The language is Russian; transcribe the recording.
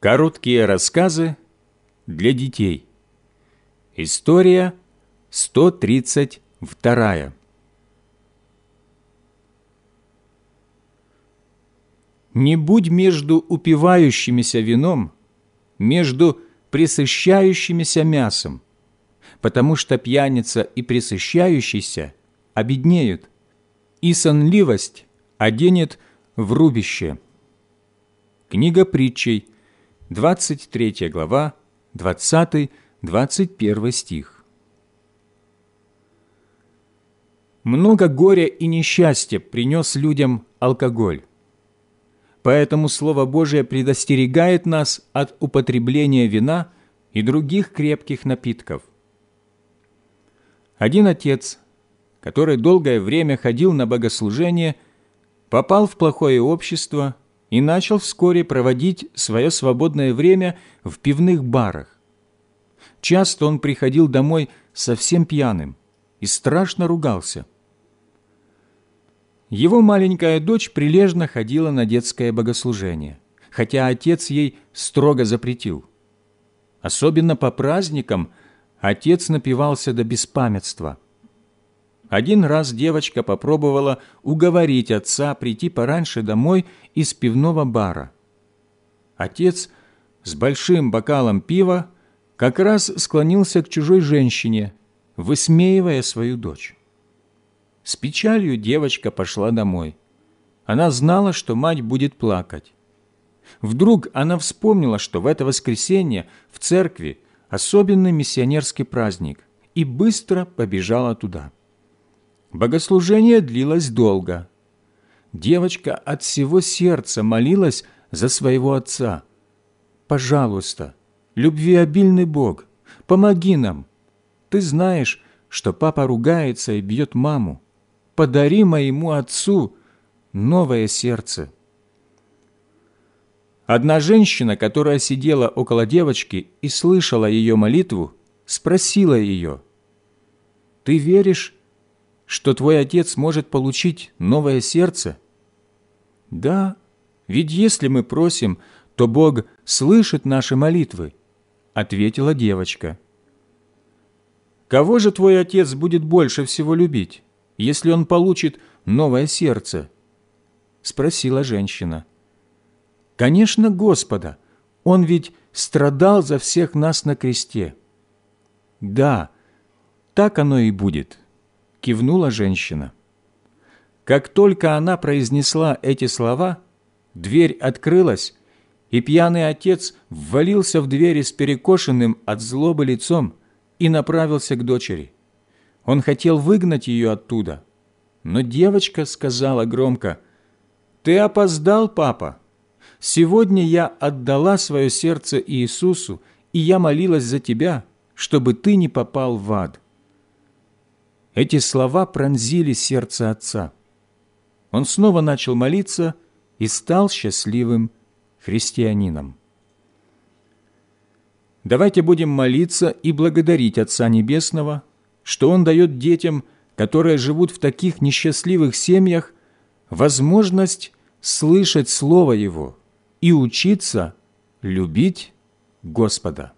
Короткие рассказы для детей. История 132. Не будь между упивающимися вином, между присыщающимися мясом, потому что пьяница и присыщающийся обеднеют, и сонливость оденет в рубище. Книга притчей, 23 глава, 20-21 стих. Много горя и несчастья принес людям алкоголь. Поэтому Слово Божие предостерегает нас от употребления вина и других крепких напитков. Один отец, который долгое время ходил на богослужение, попал в плохое общество и начал вскоре проводить свое свободное время в пивных барах. Часто он приходил домой совсем пьяным и страшно ругался. Его маленькая дочь прилежно ходила на детское богослужение, хотя отец ей строго запретил. Особенно по праздникам отец напивался до беспамятства – один раз девочка попробовала уговорить отца прийти пораньше домой из пивного бара. Отец с большим бокалом пива как раз склонился к чужой женщине, высмеивая свою дочь. С печалью девочка пошла домой. Она знала, что мать будет плакать. Вдруг она вспомнила, что в это воскресенье в церкви особенный миссионерский праздник, и быстро побежала туда. Богослужение длилось долго. Девочка от всего сердца молилась за своего отца. «Пожалуйста, любвеобильный Бог, помоги нам. Ты знаешь, что папа ругается и бьет маму. Подари моему отцу новое сердце». Одна женщина, которая сидела около девочки и слышала ее молитву, спросила ее, «Ты веришь, что твой отец может получить новое сердце? Да, ведь если мы просим, то Бог слышит наши молитвы, ответила девочка. Кого же твой отец будет больше всего любить, если он получит новое сердце? Спросила женщина. Конечно, Господа, он ведь страдал за всех нас на кресте. Да, так оно и будет кивнула женщина. Как только она произнесла эти слова, дверь открылась, и пьяный отец ввалился в дверь с перекошенным от злобы лицом и направился к дочери. Он хотел выгнать ее оттуда, но девочка сказала громко, «Ты опоздал, папа. Сегодня я отдала свое сердце Иисусу, и я молилась за тебя, чтобы ты не попал в ад». Эти слова пронзили сердце отца. Он снова начал молиться и стал счастливым христианином. Давайте будем молиться и благодарить Отца Небесного, что Он дает детям, которые живут в таких несчастливых семьях, возможность слышать Слово Его и учиться любить Господа.